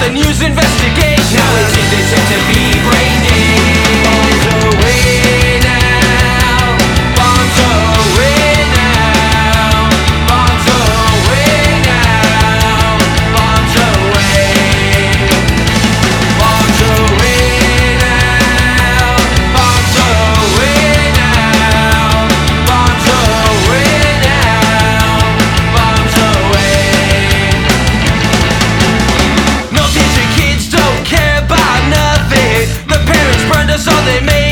the news investigate. Now us all they made.